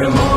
Paramount.